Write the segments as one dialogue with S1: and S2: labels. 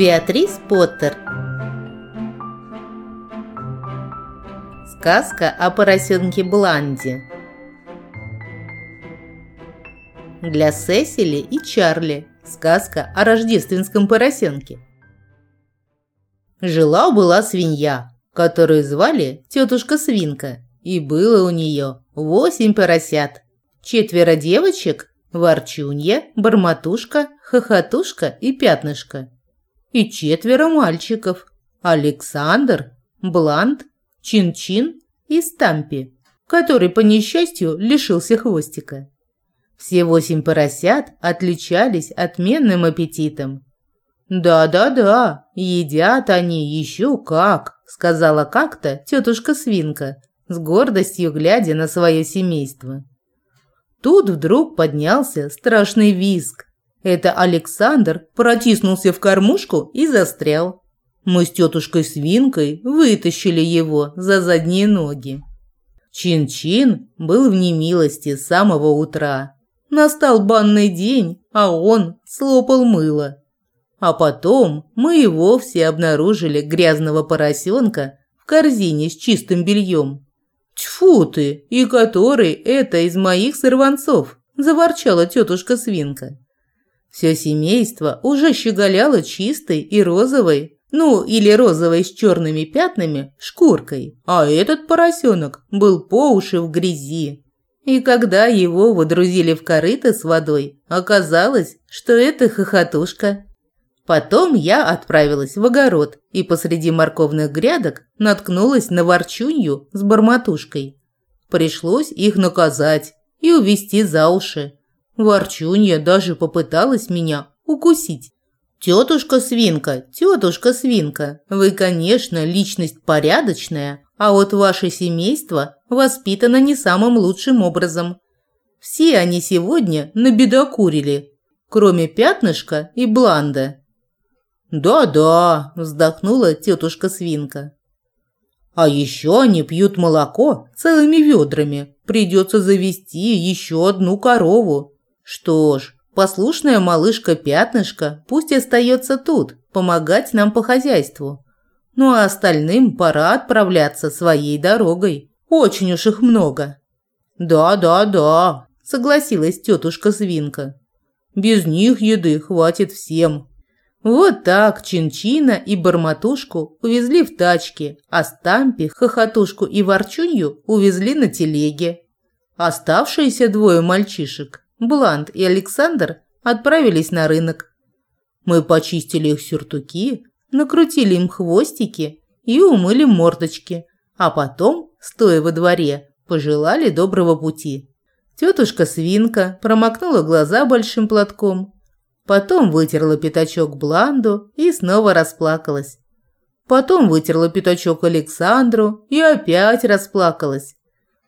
S1: Беатрис Поттер. Сказка о поросенке Бланде. Для Сесили и Чарли. Сказка о рождественском поросенке. Жила-была свинья, которую звали тетушка Свинка, и было у нее восемь поросят. Четверо девочек, ворчунья, бормотушка, хохотушка и пятнышко и четверо мальчиков – Александр, Блант, Чин-Чин и Стампи, который, по несчастью, лишился хвостика. Все восемь поросят отличались отменным аппетитом. «Да-да-да, едят они еще как», – сказала как-то тетушка Свинка, с гордостью глядя на свое семейство. Тут вдруг поднялся страшный визг, это Александр протиснулся в кормушку и застрял. Мы с тетушкой Свинкой вытащили его за задние ноги. Чин-Чин был в немилости с самого утра. Настал банный день, а он слопал мыло. А потом мы и вовсе обнаружили грязного поросенка в корзине с чистым бельем. «Тьфу ты! И который это из моих сорванцов!» – заворчала тетушка Свинка. Все семейство уже щеголяло чистой и розовой, ну или розовой с черными пятнами, шкуркой, а этот поросенок был по уши в грязи. И когда его водрузили в корыто с водой, оказалось, что это хохотушка. Потом я отправилась в огород и посреди морковных грядок наткнулась на ворчунью с бормотушкой. Пришлось их наказать и увести за уши. Ворчунья даже попыталась меня укусить. «Тетушка Свинка, тетушка Свинка, вы, конечно, личность порядочная, а вот ваше семейство воспитано не самым лучшим образом. Все они сегодня набедокурили, кроме пятнышка и бланда». «Да-да», – вздохнула тетушка Свинка. «А еще они пьют молоко целыми ведрами. Придется завести еще одну корову. Что ж, послушная малышка Пятнышко пусть остается тут, помогать нам по хозяйству. Ну а остальным пора отправляться своей дорогой. Очень уж их много. Да, да, да, согласилась тетушка Свинка. Без них еды хватит всем. Вот так Чинчина и Барматушку увезли в тачке, а Стампи, Хохотушку и Ворчунью увезли на телеге. Оставшиеся двое мальчишек Блант и Александр отправились на рынок. Мы почистили их сюртуки, накрутили им хвостики и умыли мордочки, а потом, стоя во дворе, пожелали доброго пути. Тетушка Свинка промокнула глаза большим платком, потом вытерла пятачок Бланду и снова расплакалась. Потом вытерла пятачок Александру и опять расплакалась.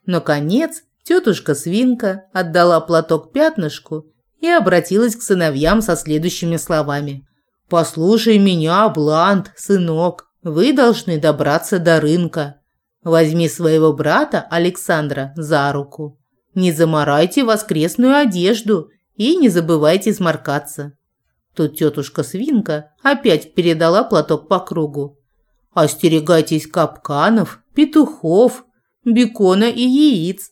S1: Наконец, Тетушка Свинка отдала платок пятнышку и обратилась к сыновьям со следующими словами. «Послушай меня, Блант, сынок, вы должны добраться до рынка. Возьми своего брата Александра за руку. Не заморайте воскресную одежду и не забывайте сморкаться». Тут тетушка Свинка опять передала платок по кругу. «Остерегайтесь капканов, петухов, бекона и яиц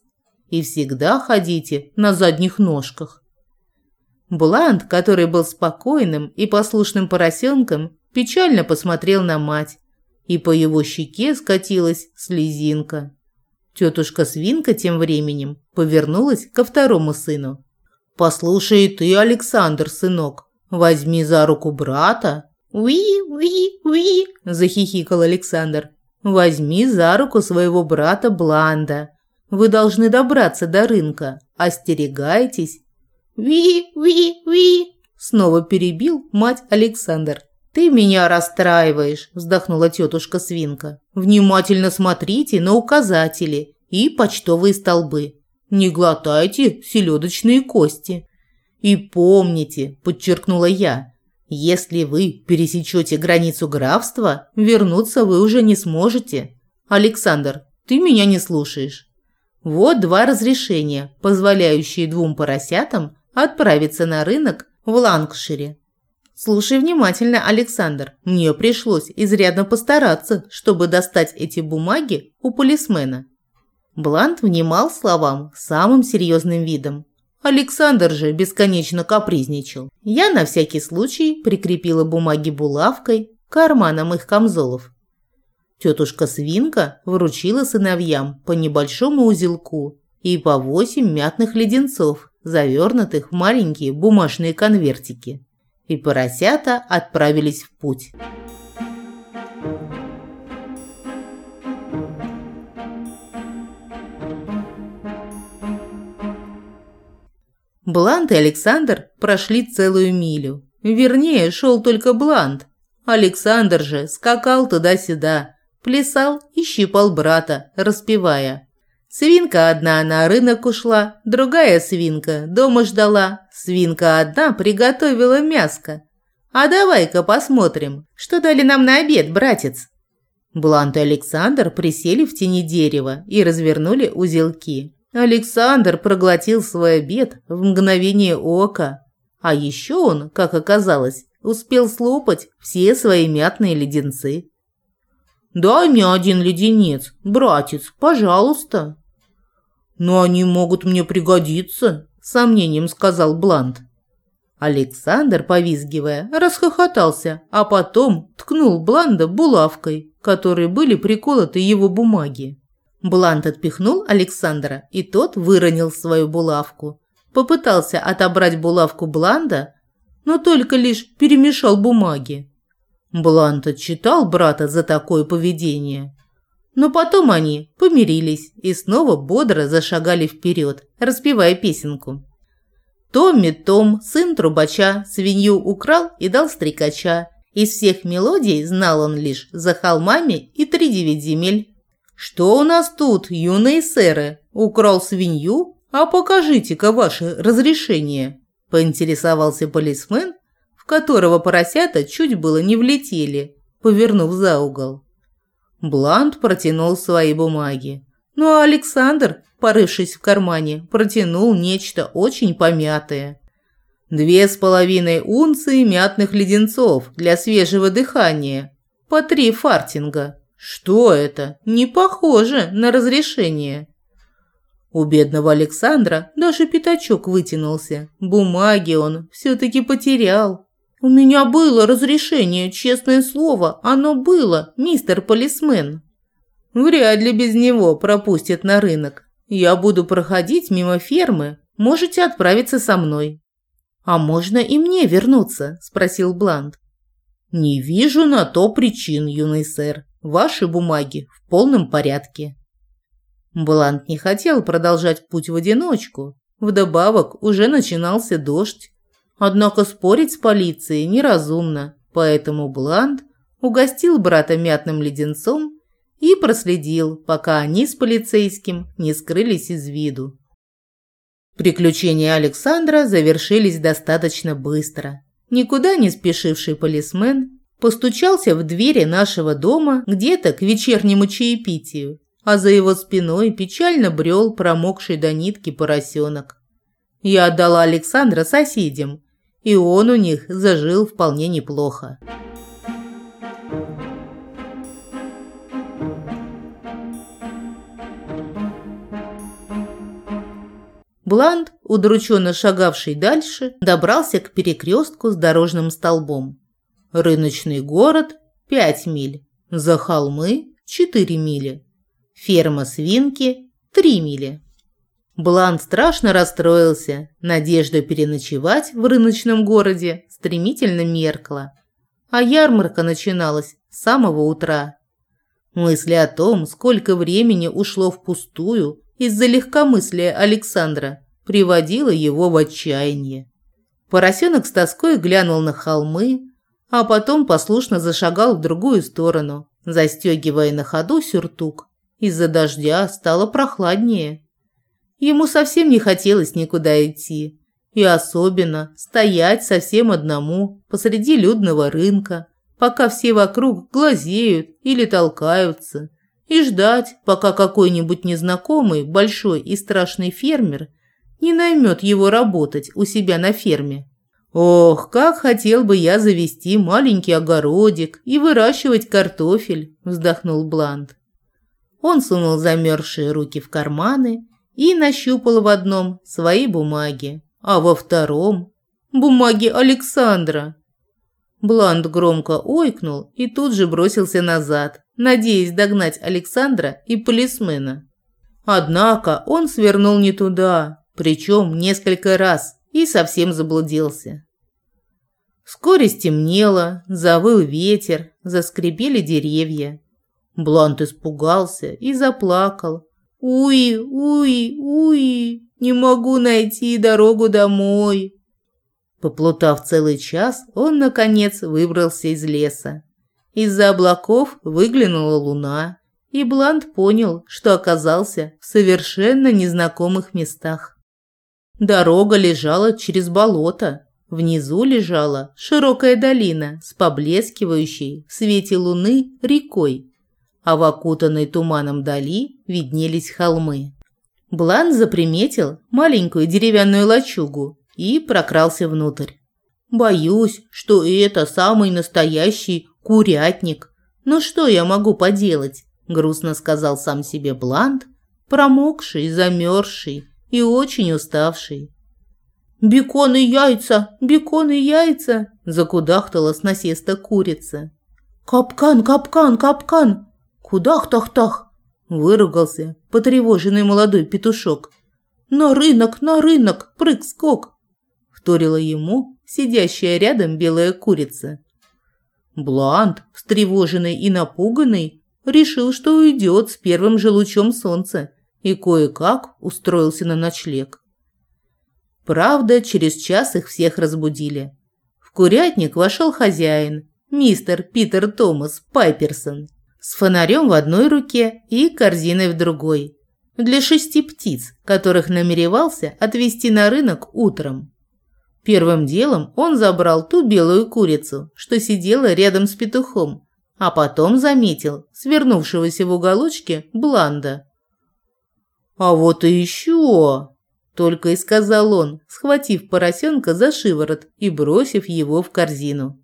S1: и всегда ходите на задних ножках. Блант, который был спокойным и послушным поросенком, печально посмотрел на мать, и по его щеке скатилась слезинка. Тетушка Свинка тем временем повернулась ко второму сыну. «Послушай ты, Александр, сынок, возьми за руку брата». «Уи, уи, уи», – захихикал Александр. «Возьми за руку своего брата Бланда, вы должны добраться до рынка. Остерегайтесь. Ви, ви, ви. Снова перебил мать Александр. «Ты меня расстраиваешь», – вздохнула тетушка Свинка. «Внимательно смотрите на указатели и почтовые столбы. Не глотайте селедочные кости. И помните», – подчеркнула я, – «если вы пересечете границу графства, вернуться вы уже не сможете. Александр, ты меня не слушаешь. Вот два разрешения, позволяющие двум поросятам отправиться на рынок в Лангшире. Слушай внимательно, Александр. Мне пришлось изрядно постараться, чтобы достать эти бумаги у полисмена. Блант внимал словам самым серьезным видом. Александр же бесконечно капризничал. Я на всякий случай прикрепила бумаги булавкой к карманам их камзолов. Тетушка Свинка вручила сыновьям по небольшому узелку и по восемь мятных леденцов, завернутых в маленькие бумажные конвертики. И поросята отправились в путь. Блант и Александр прошли целую милю. Вернее, шел только Блант. Александр же скакал туда-сюда, плясал и щипал брата, распевая. Свинка одна на рынок ушла, другая свинка дома ждала. Свинка одна приготовила мяско. А давай-ка посмотрим, что дали нам на обед, братец. Блант и Александр присели в тени дерева и развернули узелки. Александр проглотил свой обед в мгновение ока. А еще он, как оказалось, успел слопать все свои мятные леденцы. «Дай мне один леденец, братец, пожалуйста». «Но они могут мне пригодиться», – с сомнением сказал Блант. Александр, повизгивая, расхохотался, а потом ткнул Бланда булавкой, которой были приколоты его бумаги. Блант отпихнул Александра, и тот выронил свою булавку. Попытался отобрать булавку Бланда, но только лишь перемешал бумаги. Блант отчитал брата за такое поведение. Но потом они помирились и снова бодро зашагали вперед, распевая песенку. Томми Том, сын трубача, свинью украл и дал стрекача. Из всех мелодий знал он лишь «За холмами» и «Три девять земель». «Что у нас тут, юные сэры? Украл свинью? А покажите-ка ваше разрешение!» – поинтересовался полисмен, которого поросята чуть было не влетели, повернув за угол. Блант протянул свои бумаги. Ну а Александр, порывшись в кармане, протянул нечто очень помятое. Две с половиной унции мятных леденцов для свежего дыхания, по три фартинга. Что это? Не похоже на разрешение. У бедного Александра даже пятачок вытянулся. Бумаги он все-таки потерял. «У меня было разрешение, честное слово, оно было, мистер полисмен». «Вряд ли без него пропустят на рынок. Я буду проходить мимо фермы, можете отправиться со мной». «А можно и мне вернуться?» – спросил Блант. «Не вижу на то причин, юный сэр. Ваши бумаги в полном порядке». Блант не хотел продолжать путь в одиночку. Вдобавок уже начинался дождь. Однако спорить с полицией неразумно, поэтому Блант угостил брата мятным леденцом и проследил, пока они с полицейским не скрылись из виду. Приключения Александра завершились достаточно быстро. Никуда не спешивший полисмен постучался в двери нашего дома где-то к вечернему чаепитию, а за его спиной печально брел промокший до нитки поросенок. Я отдала Александра соседям, и он у них зажил вполне неплохо. Бланд, удрученно шагавший дальше, добрался к перекрестку с дорожным столбом. Рыночный город – 5 миль, за холмы – 4 мили, ферма свинки – 3 мили. Бланд страшно расстроился. Надежда переночевать в рыночном городе стремительно меркла. А ярмарка начиналась с самого утра. Мысли о том, сколько времени ушло впустую из-за легкомыслия Александра, приводила его в отчаяние. Поросенок с тоской глянул на холмы, а потом послушно зашагал в другую сторону, застегивая на ходу сюртук. Из-за дождя стало прохладнее. Ему совсем не хотелось никуда идти. И особенно стоять совсем одному посреди людного рынка, пока все вокруг глазеют или толкаются, и ждать, пока какой-нибудь незнакомый, большой и страшный фермер не наймет его работать у себя на ферме. «Ох, как хотел бы я завести маленький огородик и выращивать картофель», – вздохнул Блант. Он сунул замерзшие руки в карманы и нащупал в одном свои бумаги, а во втором – бумаги Александра. Блант громко ойкнул и тут же бросился назад, надеясь догнать Александра и полисмена. Однако он свернул не туда, причем несколько раз, и совсем заблудился. Вскоре стемнело, завыл ветер, заскрипели деревья. Блант испугался и заплакал. «Уи, уи, уи, не могу найти дорогу домой». Поплутав целый час, он, наконец, выбрался из леса. Из-за облаков выглянула луна, и Блант понял, что оказался в совершенно незнакомых местах. Дорога лежала через болото. Внизу лежала широкая долина с поблескивающей в свете луны рекой, а в окутанной туманом дали виднелись холмы. Блан заприметил маленькую деревянную лачугу и прокрался внутрь. «Боюсь, что это самый настоящий курятник. Но что я могу поделать?» – грустно сказал сам себе Блант, промокший, замерзший и очень уставший. «Бекон и яйца! Бекон и яйца!» – закудахтала с насеста курица. «Капкан, капкан, капкан! Кудах-тах-тах!» – выругался потревоженный молодой петушок. «На рынок, на рынок! Прыг-скок!» – вторила ему сидящая рядом белая курица. Блант, встревоженный и напуганный, решил, что уйдет с первым же лучом солнца и кое-как устроился на ночлег. Правда, через час их всех разбудили. В курятник вошел хозяин, мистер Питер Томас Пайперсон, с фонарем в одной руке и корзиной в другой, для шести птиц, которых намеревался отвезти на рынок утром. Первым делом он забрал ту белую курицу, что сидела рядом с петухом, а потом заметил свернувшегося в уголочке Бланда. «А вот и еще!» – только и сказал он, схватив поросенка за шиворот и бросив его в корзину.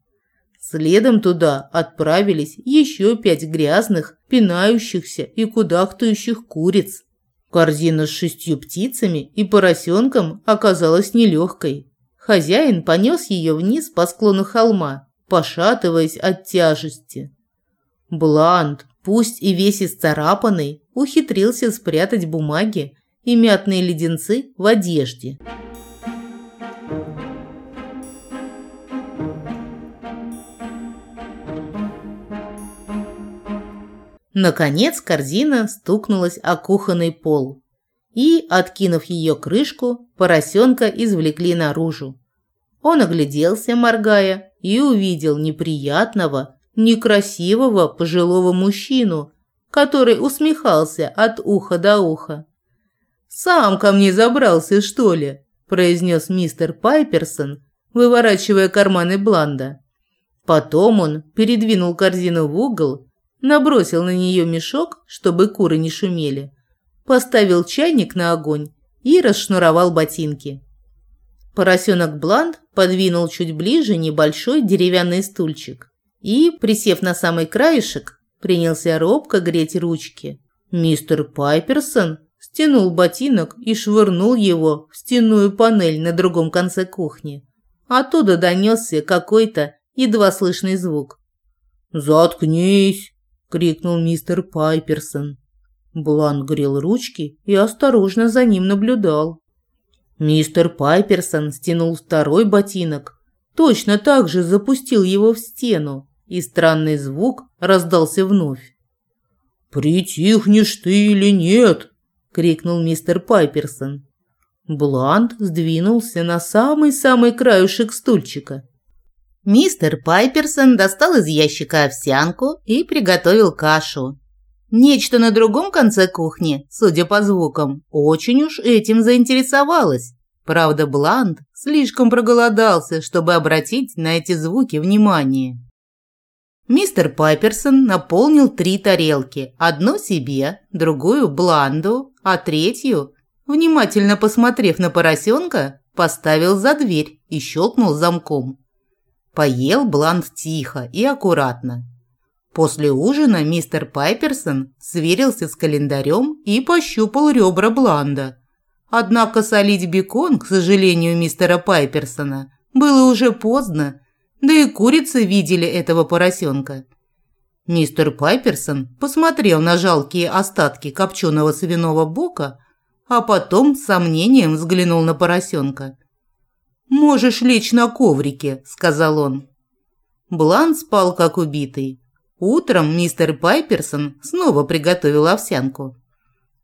S1: Следом туда отправились еще пять грязных, пинающихся и кудахтающих куриц. Корзина с шестью птицами и поросенком оказалась нелегкой. Хозяин понес ее вниз по склону холма, пошатываясь от тяжести. Блант, пусть и весь исцарапанный, ухитрился спрятать бумаги и мятные леденцы в одежде. Наконец корзина стукнулась о кухонный пол и, откинув ее крышку, поросенка извлекли наружу. Он огляделся, моргая, и увидел неприятного, некрасивого пожилого мужчину, который усмехался от уха до уха. «Сам ко мне забрался, что ли?» – произнес мистер Пайперсон, выворачивая карманы Бланда. Потом он передвинул корзину в угол, набросил на нее мешок, чтобы куры не шумели, поставил чайник на огонь и расшнуровал ботинки. Поросенок Бланд подвинул чуть ближе небольшой деревянный стульчик и, присев на самый краешек, принялся робко греть ручки. Мистер Пайперсон стянул ботинок и швырнул его в стенную панель на другом конце кухни. Оттуда донесся какой-то едва слышный звук. «Заткнись!» – крикнул мистер Пайперсон. Блан грел ручки и осторожно за ним наблюдал. Мистер Пайперсон стянул второй ботинок, точно так же запустил его в стену, и странный звук раздался вновь. «Притихнешь ты или нет?» – крикнул мистер Пайперсон. Блант сдвинулся на самый-самый краюшек стульчика. Мистер Пайперсон достал из ящика овсянку и приготовил кашу. Нечто на другом конце кухни, судя по звукам, очень уж этим заинтересовалось. Правда, Блант слишком проголодался, чтобы обратить на эти звуки внимание. Мистер Пайперсон наполнил три тарелки. Одну себе, другую Бланду, а третью, внимательно посмотрев на поросенка, поставил за дверь. и щелкнул замком. Поел Блант тихо и аккуратно. После ужина мистер Пайперсон сверился с календарем и пощупал ребра Бланда. Однако солить бекон, к сожалению, мистера Пайперсона, было уже поздно, да и курицы видели этого поросенка. Мистер Пайперсон посмотрел на жалкие остатки копченого свиного бока, а потом с сомнением взглянул на поросенка. «Можешь лечь на коврике», – сказал он. Блан спал как убитый. Утром мистер Пайперсон снова приготовил овсянку.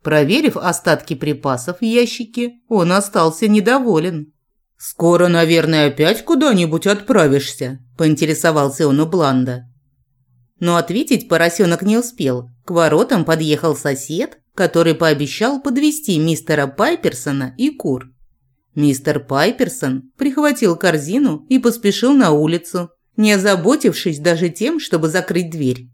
S1: Проверив остатки припасов в ящике, он остался недоволен. «Скоро, наверное, опять куда-нибудь отправишься?» – поинтересовался он у Бланда. Но ответить поросенок не успел. К воротам подъехал сосед, который пообещал подвести мистера Пайперсона и кур. Мистер Пайперсон прихватил корзину и поспешил на улицу, не озаботившись даже тем, чтобы закрыть дверь.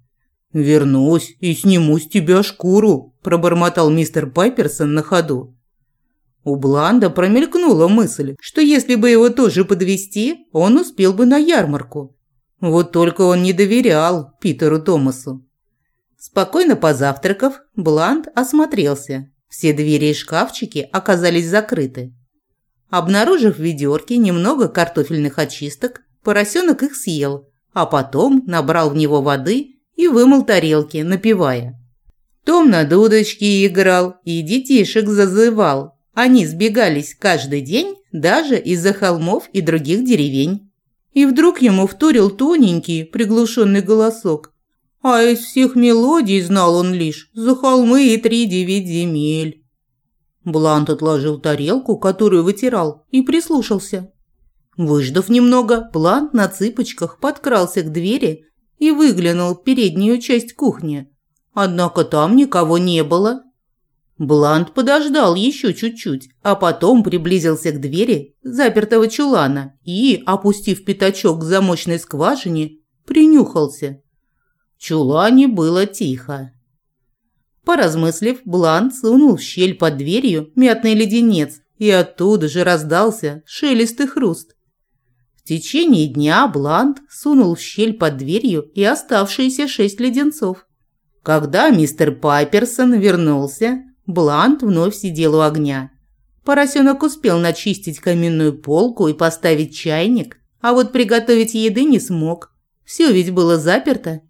S1: «Вернусь и сниму с тебя шкуру», – пробормотал мистер Пайперсон на ходу. У Бланда промелькнула мысль, что если бы его тоже подвести, он успел бы на ярмарку. Вот только он не доверял Питеру Томасу. Спокойно позавтракав, Бланд осмотрелся. Все двери и шкафчики оказались закрыты. Обнаружив в ведерке немного картофельных очисток, Поросенок их съел, а потом набрал в него воды и вымыл тарелки, напевая. Том на дудочке играл и детишек зазывал. Они сбегались каждый день даже из-за холмов и других деревень. И вдруг ему вторил тоненький, приглушенный голосок. А из всех мелодий знал он лишь «За холмы и три девять земель». Блант отложил тарелку, которую вытирал, и прислушался. Выждав немного, Блант на цыпочках подкрался к двери и выглянул в переднюю часть кухни. Однако там никого не было. Блант подождал еще чуть-чуть, а потом приблизился к двери запертого чулана и, опустив пятачок к замочной скважине, принюхался. В чулане было тихо. Поразмыслив, Блант сунул в щель под дверью мятный леденец, и оттуда же раздался шелест и хруст течение дня Блант сунул в щель под дверью и оставшиеся шесть леденцов. Когда мистер Пайперсон вернулся, Блант вновь сидел у огня. Поросенок успел начистить каминную полку и поставить чайник, а вот приготовить еды не смог. Все ведь было заперто.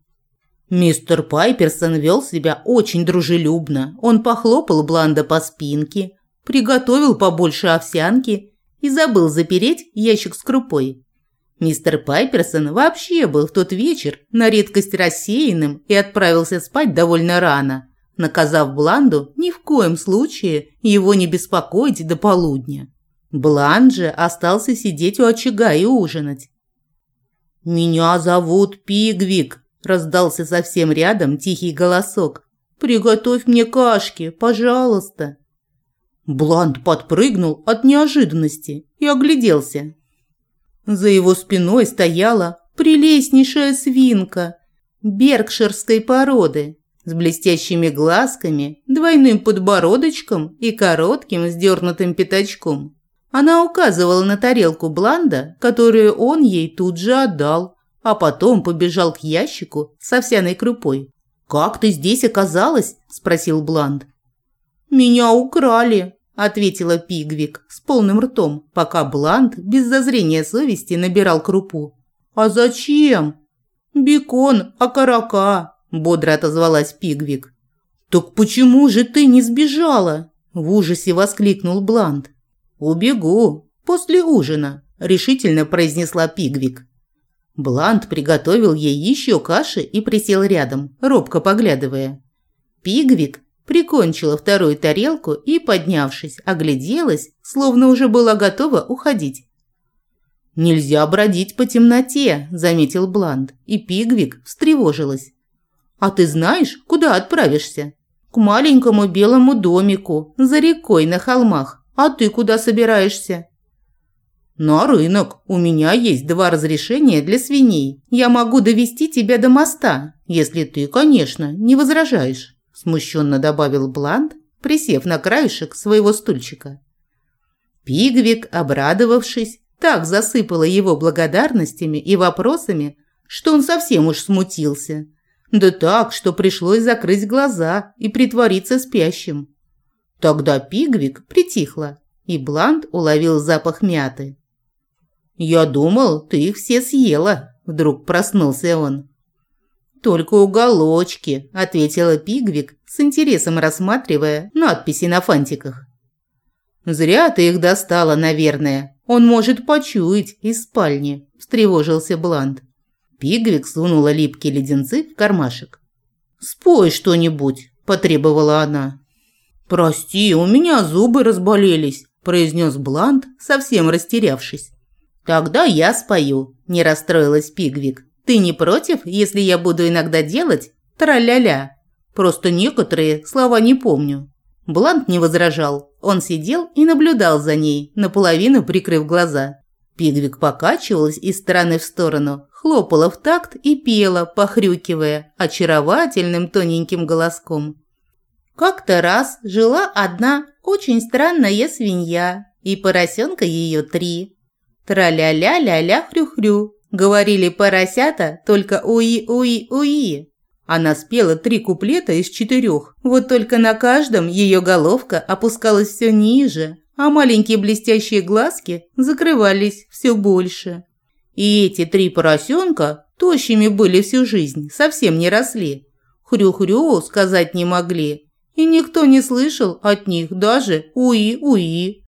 S1: Мистер Пайперсон вел себя очень дружелюбно. Он похлопал Бланда по спинке, приготовил побольше овсянки и забыл запереть ящик с крупой. Мистер Пайперсон вообще был в тот вечер на редкость рассеянным и отправился спать довольно рано, наказав Бланду ни в коем случае его не беспокоить до полудня. Бланд же остался сидеть у очага и ужинать. «Меня зовут Пигвик», – раздался совсем рядом тихий голосок. «Приготовь мне кашки, пожалуйста». Бланд подпрыгнул от неожиданности и огляделся. За его спиной стояла прелестнейшая свинка беркширской породы с блестящими глазками, двойным подбородочком и коротким сдернутым пятачком. Она указывала на тарелку Бланда, которую он ей тут же отдал, а потом побежал к ящику с овсяной крупой. «Как ты здесь оказалась?» – спросил Бланд. «Меня украли», ответила Пигвик с полным ртом, пока Блант без зазрения совести набирал крупу. А зачем? Бекон, окорока, бодро отозвалась Пигвик. Так почему же ты не сбежала? в ужасе воскликнул Блант. Убегу после ужина, решительно произнесла Пигвик. Блант приготовил ей еще каши и присел рядом, робко поглядывая. Пигвик прикончила вторую тарелку и, поднявшись, огляделась, словно уже была готова уходить. «Нельзя бродить по темноте», – заметил Бланд, и Пигвик встревожилась. «А ты знаешь, куда отправишься?» «К маленькому белому домику, за рекой на холмах. А ты куда собираешься?» «На рынок. У меня есть два разрешения для свиней. Я могу довести тебя до моста, если ты, конечно, не возражаешь» смущенно добавил Блант, присев на краешек своего стульчика. Пигвик, обрадовавшись, так засыпала его благодарностями и вопросами, что он совсем уж смутился. Да так, что пришлось закрыть глаза и притвориться спящим. Тогда Пигвик притихла, и Блант уловил запах мяты. «Я думал, ты их все съела», – вдруг проснулся он. «Только уголочки», – ответила Пигвик, с интересом рассматривая надписи на фантиках. «Зря ты их достала, наверное. Он может почуять из спальни», – встревожился Блант. Пигвик сунула липкие леденцы в кармашек. «Спой что-нибудь», – потребовала она. «Прости, у меня зубы разболелись», – произнес Блант, совсем растерявшись. «Тогда я спою», – не расстроилась Пигвик. «Ты не против, если я буду иногда делать тра-ля-ля? Просто некоторые слова не помню». Блант не возражал. Он сидел и наблюдал за ней, наполовину прикрыв глаза. Пигвик покачивалась из стороны в сторону, хлопала в такт и пела, похрюкивая, очаровательным тоненьким голоском. Как-то раз жила одна очень странная свинья, и поросенка ее три. Тра-ля-ля-ля-ля-хрю-хрю. Говорили поросята только уи-уи-уи. Она спела три куплета из четырех, вот только на каждом ее головка опускалась все ниже, а маленькие блестящие глазки закрывались все больше. И эти три поросенка тощими были всю жизнь, совсем не росли. Хрю-хрю сказать не могли, и никто не слышал от них даже уи-уи.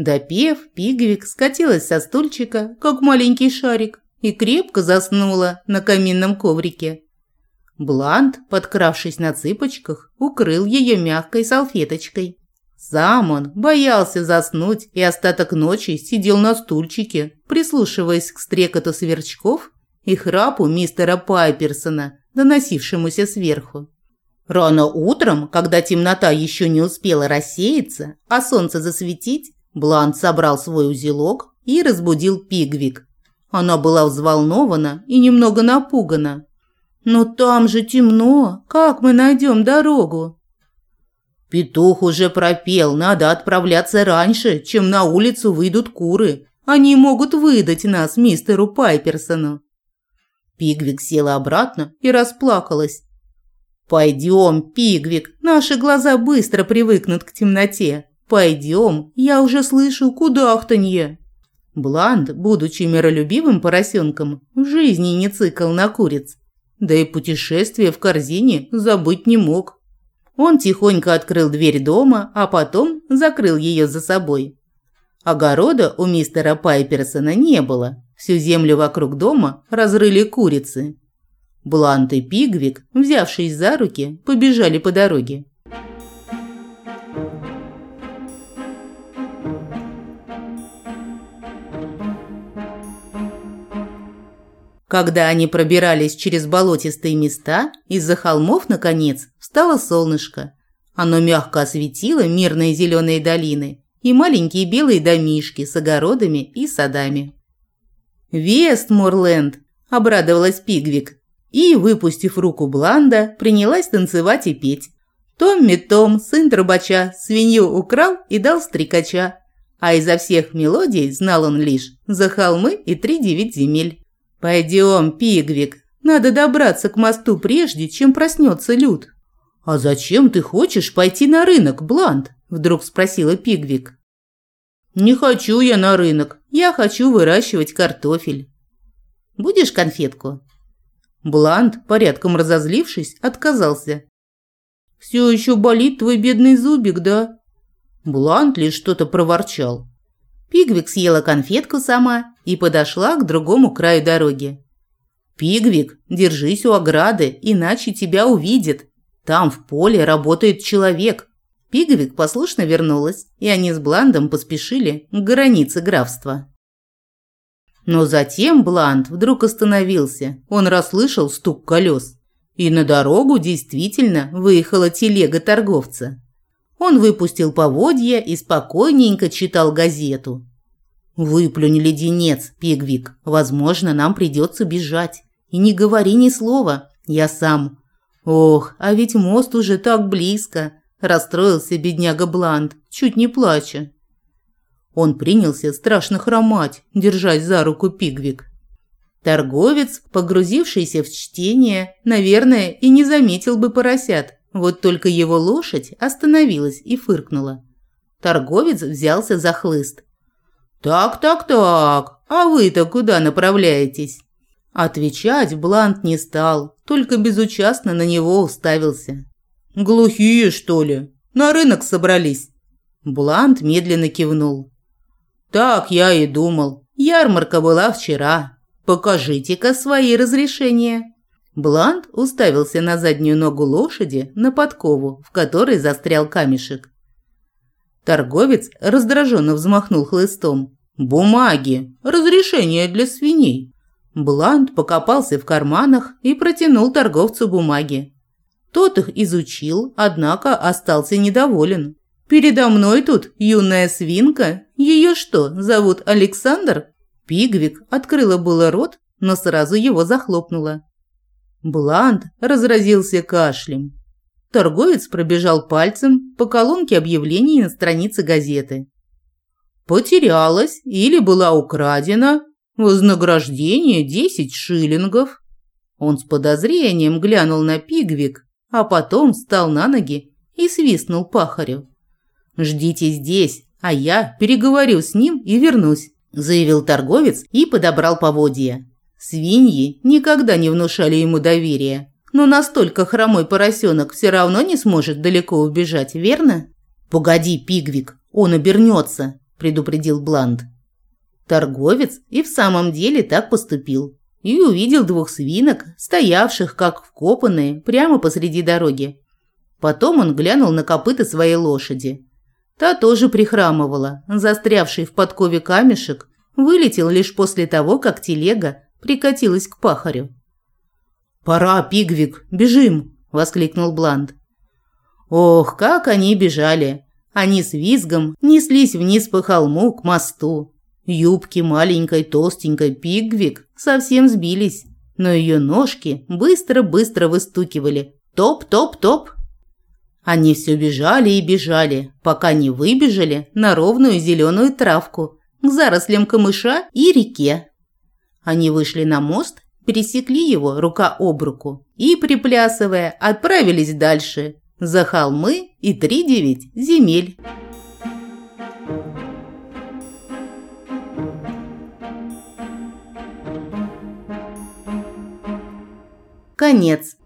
S1: Допев, Пигвик скатилась со стульчика, как маленький шарик, и крепко заснула на каминном коврике. Блант, подкравшись на цыпочках, укрыл ее мягкой салфеточкой. Сам он боялся заснуть и остаток ночи сидел на стульчике, прислушиваясь к стрекоту сверчков и храпу мистера Пайперсона, доносившемуся сверху. Рано утром, когда темнота еще не успела рассеяться, а солнце засветить, Блант собрал свой узелок и разбудил Пигвик. Она была взволнована и немного напугана. «Но там же темно. Как мы найдем дорогу?» «Петух уже пропел. Надо отправляться раньше, чем на улицу выйдут куры. Они могут выдать нас мистеру Пайперсону». Пигвик села обратно и расплакалась. «Пойдем, Пигвик, наши глаза быстро привыкнут к темноте. Пойдем, я уже слышу кудахтанье». Бланд, будучи миролюбивым поросенком, в жизни не цикл на куриц. Да и путешествие в корзине забыть не мог. Он тихонько открыл дверь дома, а потом закрыл ее за собой. Огорода у мистера Пайперсона не было. Всю землю вокруг дома разрыли курицы. Блант и Пигвик, взявшись за руки, побежали по дороге. Когда они пробирались через болотистые места, из-за холмов, наконец, встало солнышко. Оно мягко осветило мирные зеленые долины и маленькие белые домишки с огородами и садами. «Вестморленд!» – обрадовалась Пигвик. И, выпустив руку Бланда, принялась танцевать и петь. Томми Том, сын трубача, свинью украл и дал стрекача. А изо всех мелодий знал он лишь «За холмы и три девять земель». «Пойдем, Пигвик, надо добраться к мосту прежде, чем проснется Люд». «А зачем ты хочешь пойти на рынок, Блант?» – вдруг спросила Пигвик. «Не хочу я на рынок, я хочу выращивать картофель». «Будешь конфетку?» Блант, порядком разозлившись, отказался. «Все еще болит твой бедный зубик, да?» Блант лишь что-то проворчал. Пигвик съела конфетку сама и подошла к другому краю дороги. «Пигвик, держись у ограды, иначе тебя увидят. Там в поле работает человек». Пигвик послушно вернулась, и они с Бландом поспешили к границе графства. Но затем Бланд вдруг остановился. Он расслышал стук колес. И на дорогу действительно выехала телега торговца. Он выпустил поводья и спокойненько читал газету. «Выплюнь леденец, Пигвик. Возможно, нам придется бежать. И не говори ни слова. Я сам». «Ох, а ведь мост уже так близко!» – расстроился бедняга Бланд, чуть не плача. Он принялся страшно хромать, держась за руку Пигвик. Торговец, погрузившийся в чтение, наверное, и не заметил бы поросят. Вот только его лошадь остановилась и фыркнула. Торговец взялся за хлыст. «Так, так, так, а вы-то куда направляетесь?» Отвечать Блант не стал, только безучастно на него уставился. «Глухие, что ли? На рынок собрались?» Блант медленно кивнул. «Так я и думал. Ярмарка была вчера. Покажите-ка свои разрешения». Блант уставился на заднюю ногу лошади, на подкову, в которой застрял камешек. Торговец раздраженно взмахнул хлыстом. «Бумаги! Разрешение для свиней!» Блант покопался в карманах и протянул торговцу бумаги. Тот их изучил, однако остался недоволен. «Передо мной тут юная свинка. Ее что, зовут Александр?» Пигвик открыла было рот, но сразу его захлопнула. Блант разразился кашлем. Торговец пробежал пальцем по колонке объявлений на странице газеты. «Потерялась или была украдена. Вознаграждение 10 шиллингов». Он с подозрением глянул на Пигвик, а потом встал на ноги и свистнул пахарю. «Ждите здесь, а я переговорю с ним и вернусь», – заявил торговец и подобрал поводья. Свиньи никогда не внушали ему доверия, но настолько хромой поросенок все равно не сможет далеко убежать, верно? «Погоди, Пигвик, он обернется», – предупредил Бланд. Торговец и в самом деле так поступил и увидел двух свинок, стоявших как вкопанные прямо посреди дороги. Потом он глянул на копыта своей лошади. Та тоже прихрамывала, застрявший в подкове камешек вылетел лишь после того, как телега прикатилась к пахарю. «Пора, Пигвик, бежим!» – воскликнул Бланд. Ох, как они бежали! Они с визгом неслись вниз по холму к мосту. Юбки маленькой толстенькой Пигвик совсем сбились, но ее ножки быстро-быстро выстукивали. Топ-топ-топ! Они все бежали и бежали, пока не выбежали на ровную зеленую травку к зарослям камыша и реке. Они вышли на мост, пересекли его рука об руку и, приплясывая, отправились дальше, за холмы и три девять земель. Конец.